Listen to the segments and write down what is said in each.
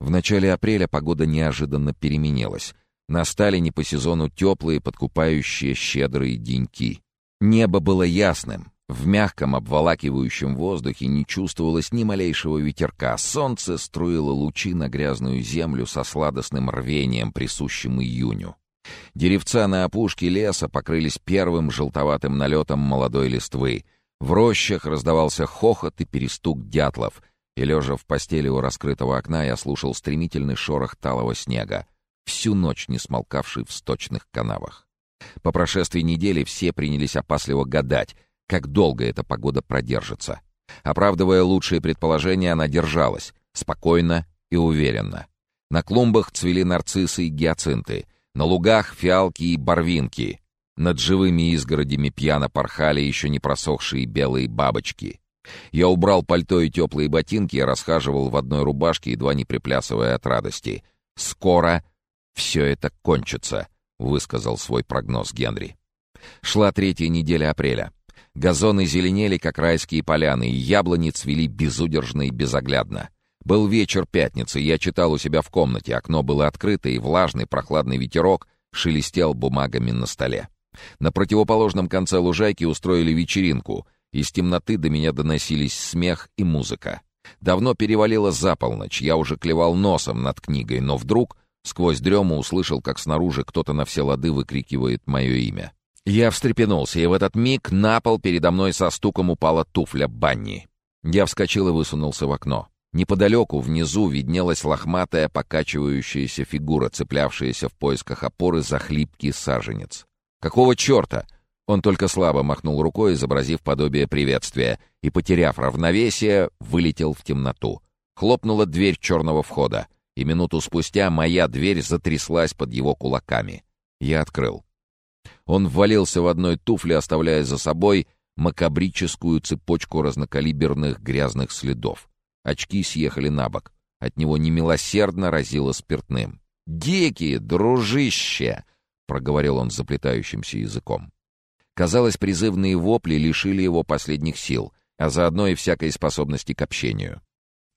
В начале апреля погода неожиданно переменилась. Настали не по сезону теплые, подкупающие щедрые деньки. Небо было ясным. В мягком обволакивающем воздухе не чувствовалось ни малейшего ветерка. Солнце струило лучи на грязную землю со сладостным рвением, присущим июню. Деревца на опушке леса покрылись первым желтоватым налетом молодой листвы. В рощах раздавался хохот и перестук дятлов, и, лежа в постели у раскрытого окна, я слушал стремительный шорох талого снега, всю ночь не смолкавший в сточных канавах. По прошествии недели все принялись опасливо гадать, как долго эта погода продержится. Оправдывая лучшие предположения, она держалась, спокойно и уверенно. На клумбах цвели нарциссы и гиацинты — на лугах фиалки и барвинки. Над живыми изгородями пьяно порхали еще не просохшие белые бабочки. Я убрал пальто и теплые ботинки и расхаживал в одной рубашке, едва не приплясывая от радости. «Скоро все это кончится», — высказал свой прогноз Генри. Шла третья неделя апреля. Газоны зеленели, как райские поляны, и яблони цвели безудержно и безоглядно. Был вечер пятницы, я читал у себя в комнате, окно было открыто, и влажный прохладный ветерок шелестел бумагами на столе. На противоположном конце лужайки устроили вечеринку. Из темноты до меня доносились смех и музыка. Давно перевалило за полночь, я уже клевал носом над книгой, но вдруг сквозь дрему услышал, как снаружи кто-то на все лады выкрикивает мое имя. Я встрепенулся, и в этот миг на пол передо мной со стуком упала туфля Банни. Я вскочил и высунулся в окно. Неподалеку, внизу, виднелась лохматая, покачивающаяся фигура, цеплявшаяся в поисках опоры за хлипкий саженец. «Какого черта?» Он только слабо махнул рукой, изобразив подобие приветствия, и, потеряв равновесие, вылетел в темноту. Хлопнула дверь черного входа, и минуту спустя моя дверь затряслась под его кулаками. Я открыл. Он ввалился в одной туфле, оставляя за собой макабрическую цепочку разнокалиберных грязных следов. Очки съехали на бок. От него немилосердно разило спиртным. «Дикие, дружище!» — проговорил он заплетающимся языком. Казалось, призывные вопли лишили его последних сил, а заодно и всякой способности к общению.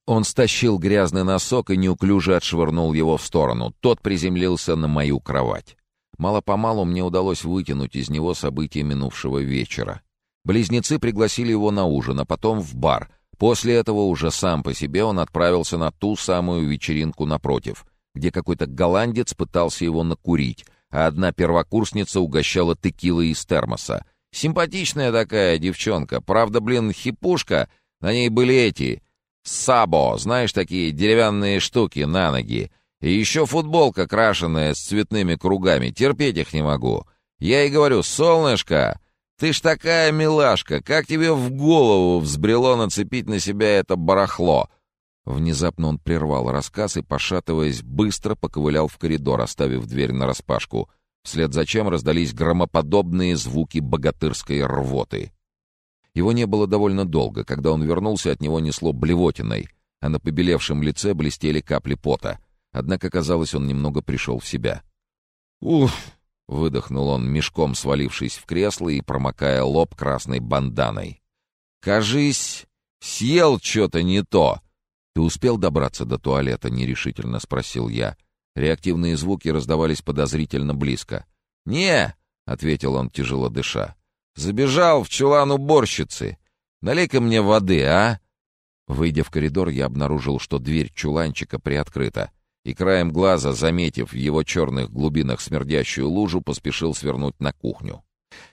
Он стащил грязный носок и неуклюже отшвырнул его в сторону. Тот приземлился на мою кровать. Мало-помалу мне удалось вытянуть из него события минувшего вечера. Близнецы пригласили его на ужин, а потом в бар — После этого уже сам по себе он отправился на ту самую вечеринку напротив, где какой-то голландец пытался его накурить, а одна первокурсница угощала текилой из термоса. Симпатичная такая девчонка, правда, блин, хипушка, на ней были эти... Сабо, знаешь, такие деревянные штуки на ноги. И еще футболка крашеная с цветными кругами, терпеть их не могу. Я ей говорю, солнышко, ты ж такая милашка, как тебе в голову взбрело нацепить на себя это барахло?» Внезапно он прервал рассказ и, пошатываясь, быстро поковылял в коридор, оставив дверь нараспашку, вслед за чем раздались громоподобные звуки богатырской рвоты. Его не было довольно долго. Когда он вернулся, от него несло блевотиной, а на побелевшем лице блестели капли пота. Однако, казалось, он немного пришел в себя. «Уф!» Выдохнул он, мешком свалившись в кресло и промокая лоб красной банданой. «Кажись, съел что-то не то!» «Ты успел добраться до туалета?» — нерешительно спросил я. Реактивные звуки раздавались подозрительно близко. «Не!» — ответил он, тяжело дыша. «Забежал в чулан уборщицы. Налей-ка мне воды, а?» Выйдя в коридор, я обнаружил, что дверь чуланчика приоткрыта и краем глаза, заметив в его черных глубинах смердящую лужу, поспешил свернуть на кухню.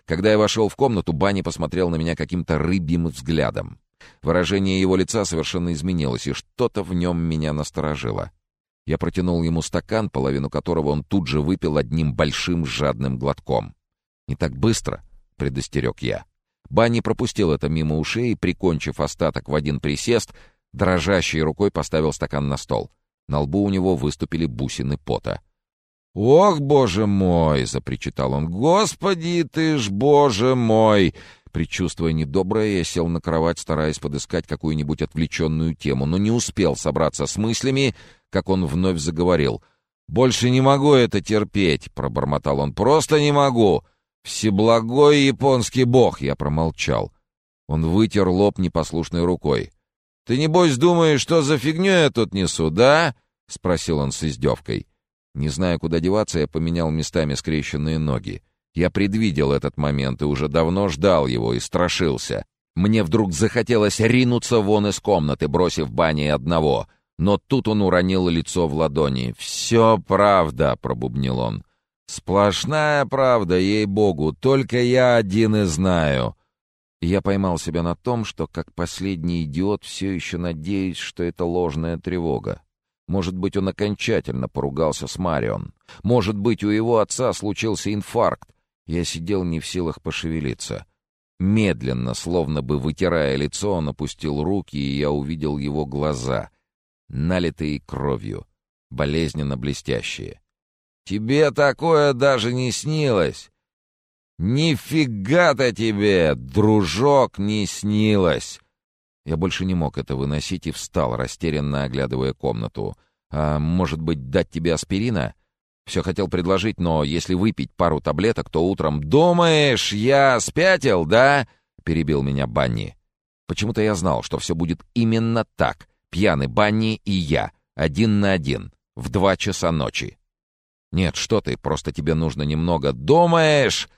Когда я вошел в комнату, Банни посмотрел на меня каким-то рыбьим взглядом. Выражение его лица совершенно изменилось, и что-то в нем меня насторожило. Я протянул ему стакан, половину которого он тут же выпил одним большим жадным глотком. «Не так быстро», — предостерег я. Банни пропустил это мимо ушей и, прикончив остаток в один присест, дрожащей рукой поставил стакан на стол. На лбу у него выступили бусины пота. «Ох, боже мой!» — запричитал он. «Господи ты ж, боже мой!» Предчувствуя недоброе, я сел на кровать, стараясь подыскать какую-нибудь отвлеченную тему, но не успел собраться с мыслями, как он вновь заговорил. «Больше не могу это терпеть!» — пробормотал он. «Просто не могу! Всеблагой японский бог!» — я промолчал. Он вытер лоб непослушной рукой. Ты, небось, думаешь, что за фигню я тут несу, да? — спросил он с издевкой. Не зная, куда деваться, я поменял местами скрещенные ноги. Я предвидел этот момент и уже давно ждал его и страшился. Мне вдруг захотелось ринуться вон из комнаты, бросив бани одного. Но тут он уронил лицо в ладони. «Все правда», — пробубнил он. «Сплошная правда, ей-богу, только я один и знаю». Я поймал себя на том, что, как последний идиот, все еще надеюсь, что это ложная тревога. Может быть, он окончательно поругался с Марион. Может быть, у его отца случился инфаркт. Я сидел не в силах пошевелиться. Медленно, словно бы вытирая лицо, он опустил руки, и я увидел его глаза, налитые кровью, болезненно блестящие. «Тебе такое даже не снилось!» «Нифига-то тебе, дружок, не снилось!» Я больше не мог это выносить и встал, растерянно оглядывая комнату. «А может быть, дать тебе аспирина?» Все хотел предложить, но если выпить пару таблеток, то утром... «Думаешь, я спятил, да?» — перебил меня Банни. Почему-то я знал, что все будет именно так. Пьяный Банни и я, один на один, в два часа ночи. «Нет, что ты, просто тебе нужно немного...» «Думаешь,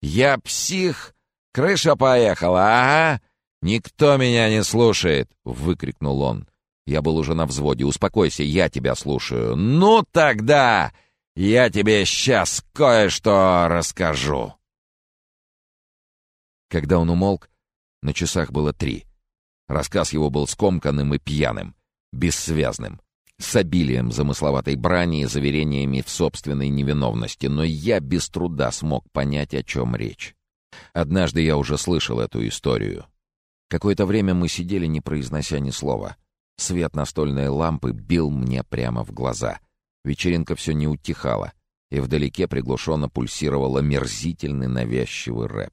я псих? Крыша поехала, ага!» «Никто меня не слушает!» — выкрикнул он. Я был уже на взводе. «Успокойся, я тебя слушаю». «Ну тогда я тебе сейчас кое-что расскажу». Когда он умолк, на часах было три. Рассказ его был скомканным и пьяным, бессвязным, с обилием замысловатой брани и заверениями в собственной невиновности, но я без труда смог понять, о чем речь. Однажды я уже слышал эту историю. Какое-то время мы сидели, не произнося ни слова. Свет настольной лампы бил мне прямо в глаза. Вечеринка все не утихала, и вдалеке приглушенно пульсировал омерзительный навязчивый рэп.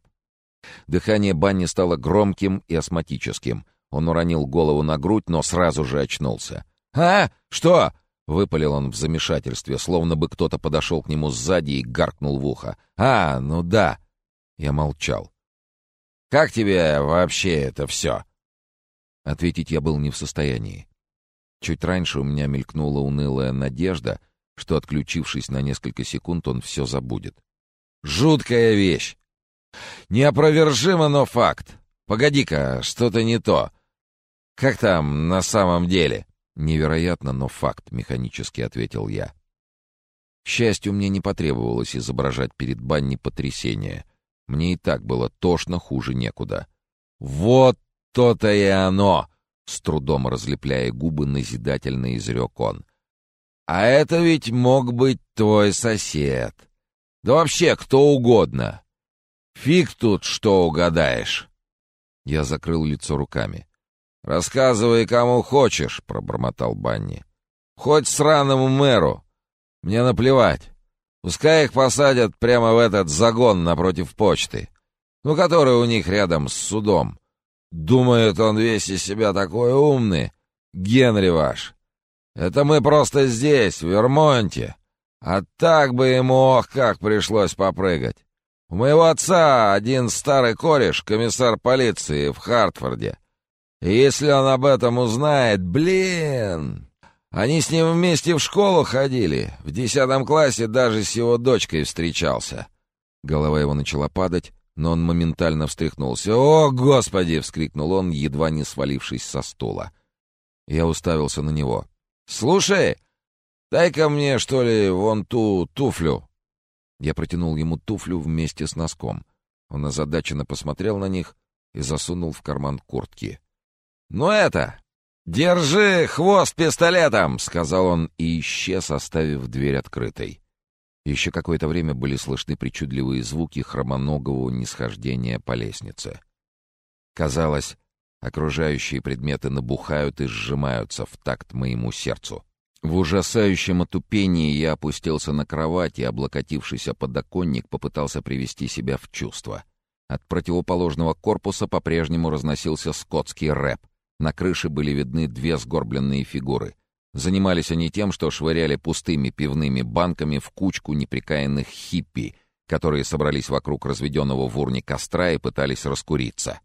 Дыхание Банни стало громким и астматическим. Он уронил голову на грудь, но сразу же очнулся. «А? Что?» — выпалил он в замешательстве, словно бы кто-то подошел к нему сзади и гаркнул в ухо. «А, ну да». Я молчал. Как тебе вообще это все?» Ответить я был не в состоянии. Чуть раньше у меня мелькнула унылая надежда, что, отключившись на несколько секунд, он все забудет. «Жуткая вещь! Неопровержимо, но факт! Погоди-ка, что-то не то! Как там на самом деле?» «Невероятно, но факт», — механически ответил я. К счастью, мне не потребовалось изображать перед Банни потрясение. Мне и так было тошно, хуже некуда. «Вот то-то и оно!» — с трудом разлепляя губы, назидательно изрек он. «А это ведь мог быть твой сосед. Да вообще кто угодно. Фиг тут что угадаешь!» Я закрыл лицо руками. «Рассказывай, кому хочешь», — пробормотал Банни. «Хоть сраному мэру. Мне наплевать. Пускай их посадят прямо в этот загон напротив почты, ну, который у них рядом с судом. Думает он весь из себя такой умный, Генри ваш. Это мы просто здесь, в Вермонте. А так бы ему, ох, как пришлось попрыгать. У моего отца один старый кореш, комиссар полиции в Хартфорде. И если он об этом узнает, блин, они с ним вместе в школу ходили. В десятом классе даже с его дочкой встречался. Голова его начала падать, но он моментально встряхнулся. «О, Господи!» — вскрикнул он, едва не свалившись со стула. Я уставился на него. «Слушай, дай-ка мне, что ли, вон ту туфлю». Я протянул ему туфлю вместе с носком. Он озадаченно посмотрел на них и засунул в карман куртки. «Ну это, «Держи хвост пистолетом!» — сказал он и исчез, оставив дверь открытой. Еще какое-то время были слышны причудливые звуки хромоногого нисхождения по лестнице. Казалось, окружающие предметы набухают и сжимаются в такт моему сердцу. В ужасающем отупении я опустился на кровать и, облокотившись о подоконник, попытался привести себя в чувство. От противоположного корпуса по-прежнему разносился скотский рэп. На крыше были видны две сгорбленные фигуры. Занимались они тем, что швыряли пустыми пивными банками в кучку неприкаянных хиппи, которые собрались вокруг разведенного в урне костра и пытались раскуриться.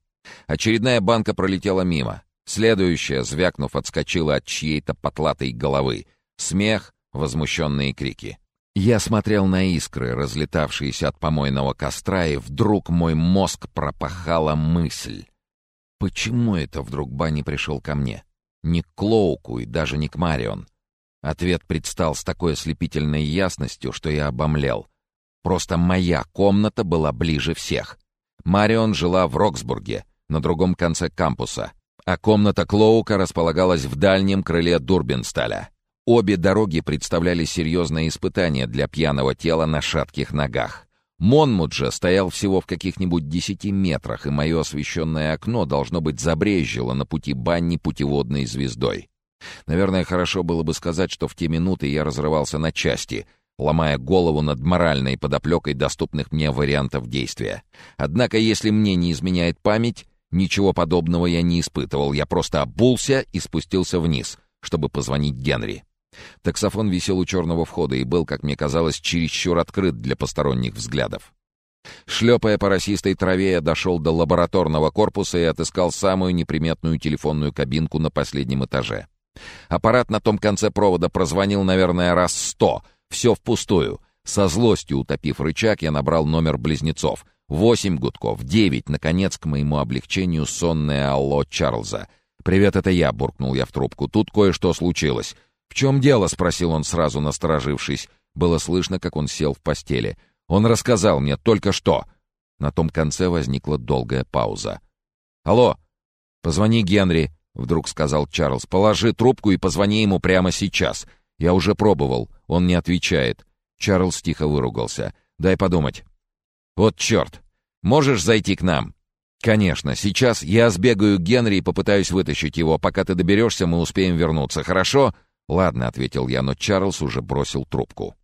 Очередная банка пролетела мимо. Следующая, звякнув, отскочила от чьей-то потлатой головы. Смех, возмущенные крики. Я смотрел на искры, разлетавшиеся от помойного костра, и вдруг мой мозг пропахала мысль. Почему это вдруг Банни пришел ко мне? Не к Клоуку и даже не к Марион. Ответ предстал с такой ослепительной ясностью, что я обомлел. Просто моя комната была ближе всех. Марион жила в Роксбурге, на другом конце кампуса, а комната Клоука располагалась в дальнем крыле Дурбинсталя. Обе дороги представляли серьезное испытание для пьяного тела на шатких ногах. Монмут стоял всего в каких-нибудь десяти метрах, и мое освещенное окно, должно быть, забрежило на пути Банни путеводной звездой. Наверное, хорошо было бы сказать, что в те минуты я разрывался на части, ломая голову над моральной подоплекой доступных мне вариантов действия. Однако, если мне не изменяет память, ничего подобного я не испытывал, я просто обулся и спустился вниз, чтобы позвонить Генри. Таксофон висел у черного входа и был, как мне казалось, чересчур открыт для посторонних взглядов. Шлепая по росистой траве, я дошел до лабораторного корпуса и отыскал самую неприметную телефонную кабинку на последнем этаже. Аппарат на том конце провода прозвонил, наверное, раз сто. Все впустую. Со злостью утопив рычаг, я набрал номер близнецов. Восемь гудков, девять, наконец, к моему облегчению, сонное алло Чарльза. «Привет, это я», — буркнул я в трубку. «Тут кое-что случилось». «В чем дело?» — спросил он, сразу насторожившись. Было слышно, как он сел в постели. «Он рассказал мне только что». На том конце возникла долгая пауза. «Алло, позвони Генри», — вдруг сказал Чарльз. «Положи трубку и позвони ему прямо сейчас. Я уже пробовал, он не отвечает». Чарльз тихо выругался. «Дай подумать». «Вот черт! Можешь зайти к нам?» «Конечно. Сейчас я сбегаю к Генри и попытаюсь вытащить его. Пока ты доберешься, мы успеем вернуться. Хорошо?» «Ладно», — ответил я, но Чарльз уже бросил трубку.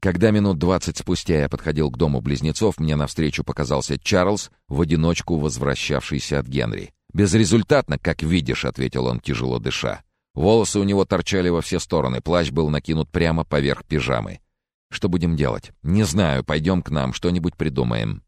Когда минут двадцать спустя я подходил к дому близнецов, мне навстречу показался Чарльз, в одиночку возвращавшийся от Генри. «Безрезультатно, как видишь», — ответил он, тяжело дыша. Волосы у него торчали во все стороны, плащ был накинут прямо поверх пижамы. «Что будем делать?» «Не знаю, пойдем к нам, что-нибудь придумаем».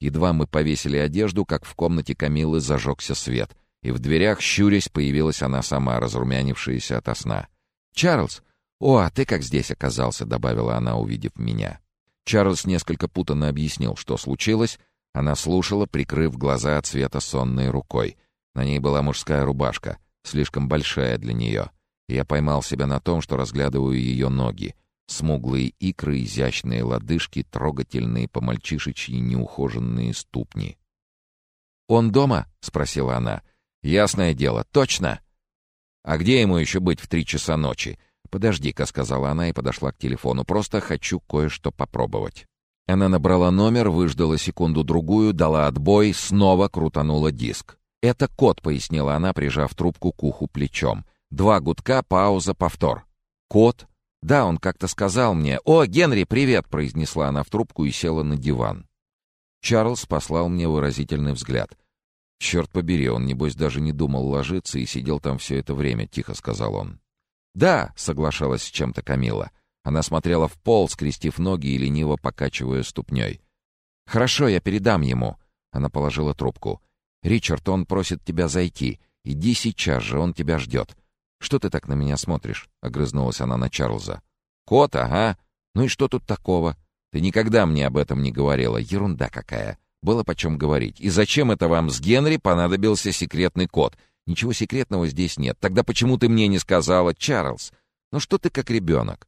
Едва мы повесили одежду, как в комнате Камилы зажегся свет, и в дверях, щурясь, появилась она сама, разрумянившаяся ото сна. «Чарльз! О, а ты как здесь оказался?» — добавила она, увидев меня. Чарльз несколько путанно объяснил, что случилось. Она слушала, прикрыв глаза от света сонной рукой. На ней была мужская рубашка, слишком большая для нее. Я поймал себя на том, что разглядываю ее ноги. Смуглые икры, изящные лодыжки, трогательные по-мальчишечьи неухоженные ступни. «Он дома?» — спросила она. «Ясное дело, точно!» «А где ему еще быть в три часа ночи?» «Подожди-ка», — сказала она и подошла к телефону. «Просто хочу кое-что попробовать». Она набрала номер, выждала секунду-другую, дала отбой, снова крутанула диск. «Это код», — пояснила она, прижав трубку к уху плечом. «Два гудка, пауза, повтор». «Код?» «Да, он как-то сказал мне. О, Генри, привет!» — произнесла она в трубку и села на диван. Чарльз послал мне выразительный взгляд. «Черт побери, он, небось, даже не думал ложиться и сидел там все это время», — тихо сказал он. «Да», — соглашалась с чем-то Камила. Она смотрела в пол, скрестив ноги и лениво покачивая ступней. «Хорошо, я передам ему». Она положила трубку. «Ричард, он просит тебя зайти. Иди сейчас же, он тебя ждет». «Что ты так на меня смотришь?» — огрызнулась она на Чарльза. «Кот, ага. Ну и что тут такого? Ты никогда мне об этом не говорила. Ерунда какая. Было почем говорить. И зачем это вам с Генри понадобился секретный код? Ничего секретного здесь нет. Тогда почему ты мне не сказала, Чарльз? Ну что ты как ребенок?